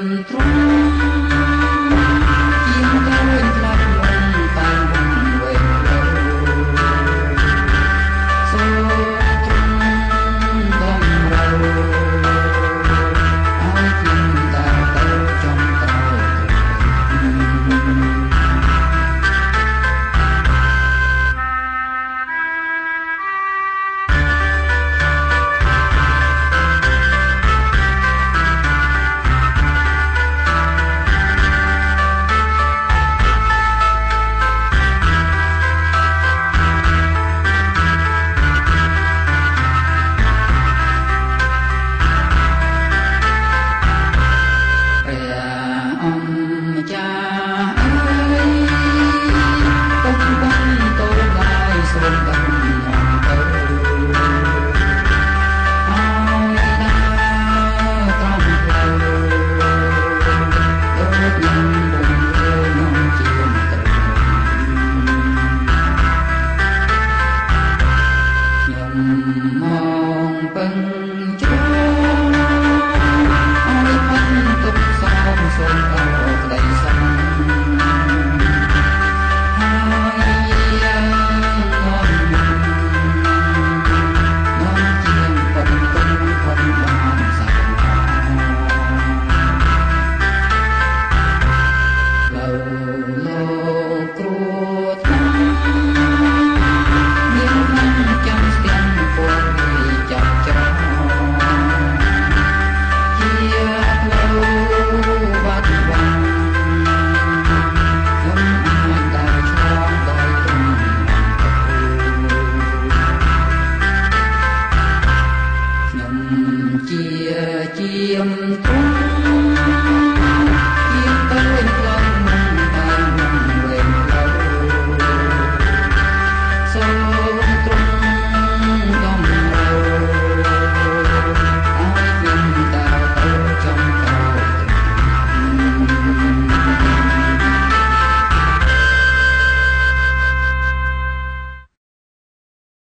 трон.